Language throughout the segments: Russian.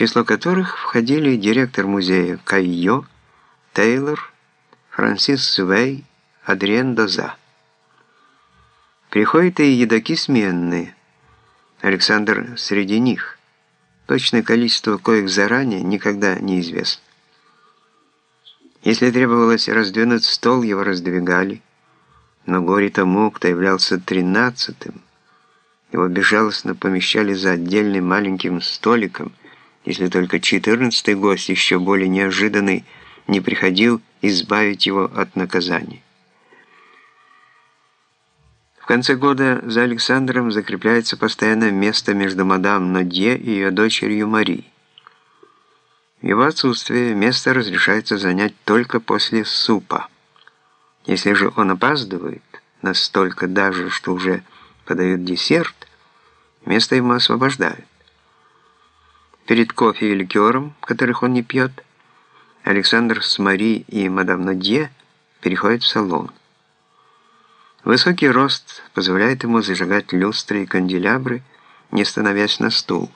число которых входили директор музея Кайо, Тейлор, Франсис Свей, Адриен Доза. Приходят и едоки сменные. Александр среди них. Точное количество коих заранее никогда не известно. Если требовалось раздвинуть стол, его раздвигали. Но горе тому, кто являлся тринадцатым. Его безжалостно помещали за отдельным маленьким столиком, если только четырнадцатый гость, еще более неожиданный, не приходил избавить его от наказания. В конце года за Александром закрепляется постоянное место между мадам Нодье и ее дочерью Мари. В его отсутствие место разрешается занять только после супа. Если же он опаздывает, настолько даже, что уже подают десерт, место ему освобождают. Перед кофе и ликером, которых он не пьет, Александр с Мари и мадам Надье переходят в салон. Высокий рост позволяет ему зажигать люстры и канделябры, не становясь на стул.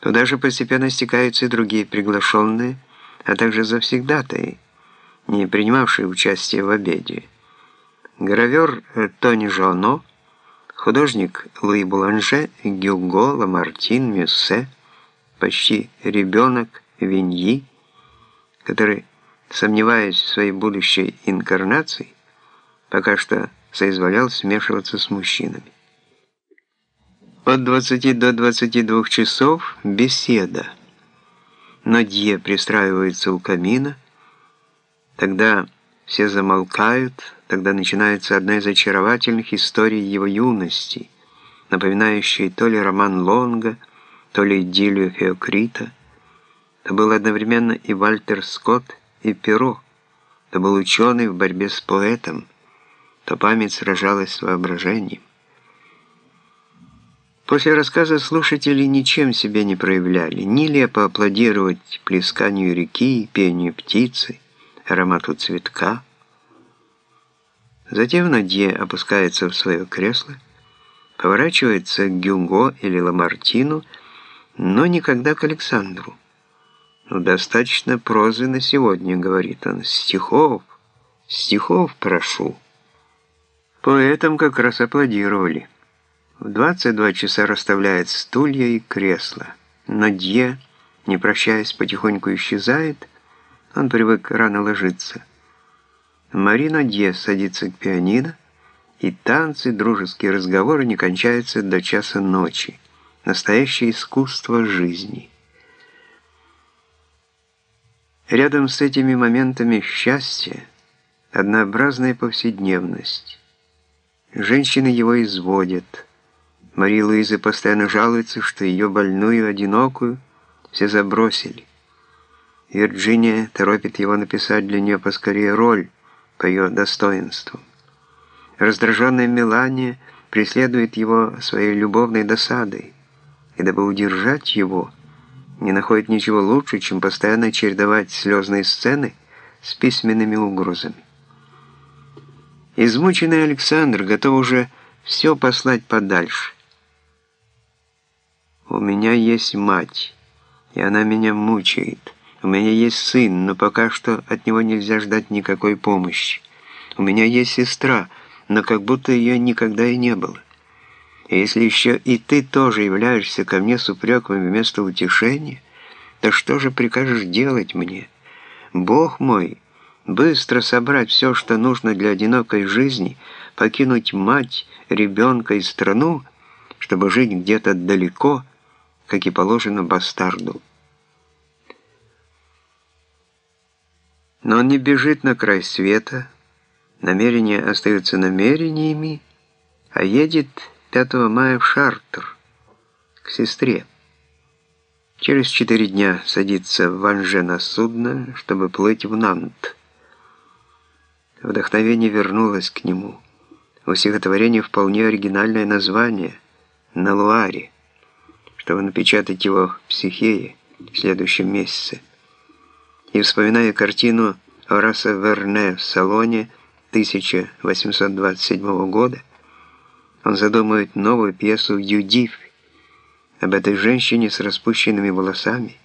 Туда же постепенно стекаются и другие приглашенные, а также завсегдатаи, не принимавшие участие в обеде. Гравер Тони Жоно, художник Луи Буланже, Гюго, Ламартин, Мюссе, почти ребенок Виньи, который, сомневаясь в своей будущей инкарнации, пока что соизволял смешиваться с мужчинами. От 20 до 22 часов беседа. Надье пристраивается у камина. Тогда все замолкают, тогда начинается одна из очаровательных историй его юности, напоминающая то ли роман Лонга, то ли идиллию Феокрита. Это был одновременно и Вальтер Скотт, и Перо. Это был ученый в борьбе с поэтом, то память сражалась с воображением. После рассказа слушатели ничем себя не проявляли, нелепо аплодировать плесканию реки, пению птицы, аромату цветка. Затем Надье опускается в свое кресло, поворачивается к Гюго или Ламартину, но никогда к Александру. «Ну, достаточно прозы на сегодня», — говорит он, — «стихов, стихов прошу». Поэтам как раз аплодировали. В 22 часа расставляет стулья и кресла. Надье, не прощаясь, потихоньку исчезает. Он привык рано ложиться. Мари Надье садится к пианино, и танцы, дружеские разговоры не кончаются до часа ночи. Настоящее искусство жизни. Рядом с этими моментами счастья однообразная повседневность. Женщины его изводят – Мария Луиза постоянно жалуется, что ее больную, одинокую, все забросили. Вирджиния торопит его написать для нее поскорее роль по ее достоинству. Раздраженная Мелания преследует его своей любовной досадой, и дабы удержать его, не находит ничего лучше, чем постоянно чередовать слезные сцены с письменными угрозами. Измученный Александр готов уже все послать подальше. У меня есть мать, и она меня мучает. У меня есть сын, но пока что от него нельзя ждать никакой помощи. У меня есть сестра, но как будто ее никогда и не было. И если еще и ты тоже являешься ко мне с упреком вместо утешения, то что же прикажешь делать мне? Бог мой, быстро собрать все, что нужно для одинокой жизни, покинуть мать, ребенка и страну, чтобы жить где-то далеко, как и положено бастарду. Но он не бежит на край света, намерения остаются намерениями, а едет 5 мая в Шартер, к сестре. Через четыре дня садится в Анже на судно, чтобы плыть в Нант. Вдохновение вернулось к нему. У стихотворения вполне оригинальное название «На Луаре» чтобы напечатать его в «Психее» в следующем месяце. И вспоминая картину Ораса Верне в салоне 1827 года, он задумывает новую пьесу «Юдив», об этой женщине с распущенными волосами,